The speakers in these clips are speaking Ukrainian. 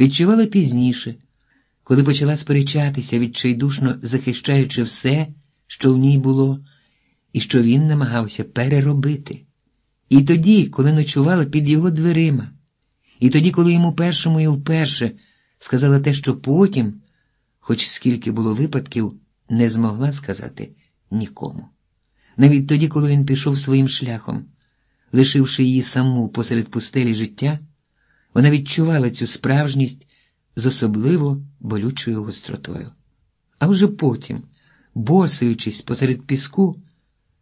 відчувала пізніше, коли почала сперечатися, відчайдушно захищаючи все, що в ній було, і що він намагався переробити. І тоді, коли ночувала під його дверима, і тоді, коли йому першому і вперше сказала те, що потім, хоч скільки було випадків, не змогла сказати нікому. Навіть тоді, коли він пішов своїм шляхом, лишивши її саму посеред пустелі життя, вона відчувала цю справжність з особливо болючою гостротою. А вже потім, борсаючись посеред піску,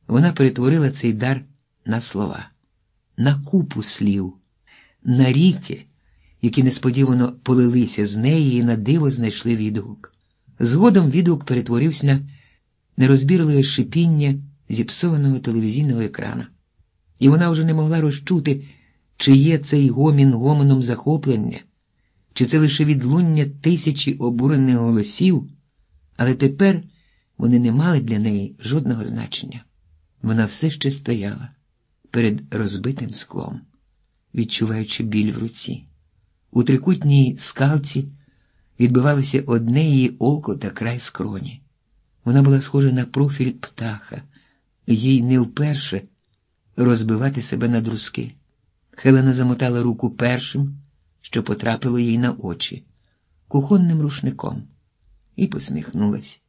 вона перетворила цей дар на слова, на купу слів, на ріки, які несподівано полилися з неї і на диво знайшли відгук. Згодом відгук перетворився на нерозбірливе шипіння зіпсованого телевізійного екрана, і вона вже не могла розчути, чи є цей гомін гомоном захоплення, чи це лише відлуння тисячі обурених голосів, але тепер вони не мали для неї жодного значення. Вона все ще стояла перед розбитим склом, відчуваючи біль в руці. У трикутній скалці відбивалося одне її око та край скроні. Вона була схожа на профіль птаха, їй не вперше розбивати себе на друзки. Хелена замотала руку першим, що потрапило їй на очі, кухонним рушником, і посміхнулась.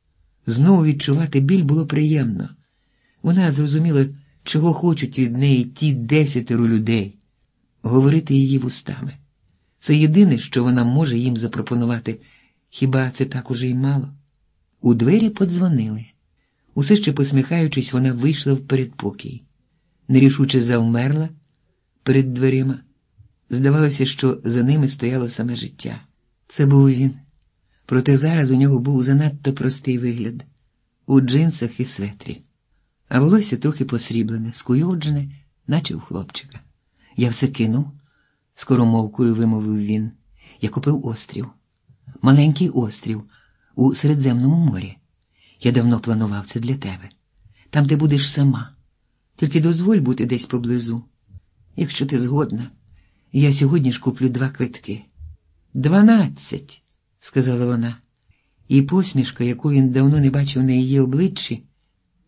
Знову відчувати біль було приємно. Вона зрозуміла, чого хочуть від неї ті десятеро людей, говорити її вустами. Це єдине, що вона може їм запропонувати, хіба це так уже й мало? У двері подзвонили. Усе ще посміхаючись, вона вийшла в передпокій. Нерішуче завмерла перед дверима. Здавалося, що за ними стояло саме життя. Це був він. Проте зараз у нього був занадто простий вигляд у джинсах і светрі, а волосся трохи посріблене, скуйоджене, наче у хлопчика. Я все кинув, скоромовкою вимовив він. Я купив острів, маленький острів у Середземному морі. Я давно планував це для тебе. Там ти будеш сама. Тільки дозволь бути десь поблизу. Якщо ти згодна, я сьогодні ж куплю два квитки. Дванадцять, сказала вона, і посмішка, яку він давно не бачив на її обличчі,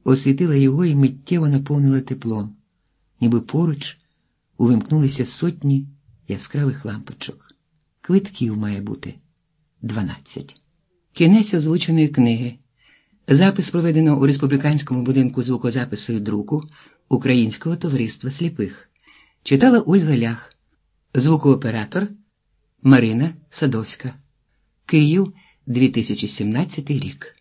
освітила його і миттєво наповнила теплом, ніби поруч увімкнулися сотні яскравих лампочок. Квитків має бути дванадцять. Кінець озвученої книги. Запис проведено у республіканському будинку звукозапису і друку Українського товариства сліпих. Читала Ольга Лях, звукооператор Марина Садовська. Київ, 2017 рік.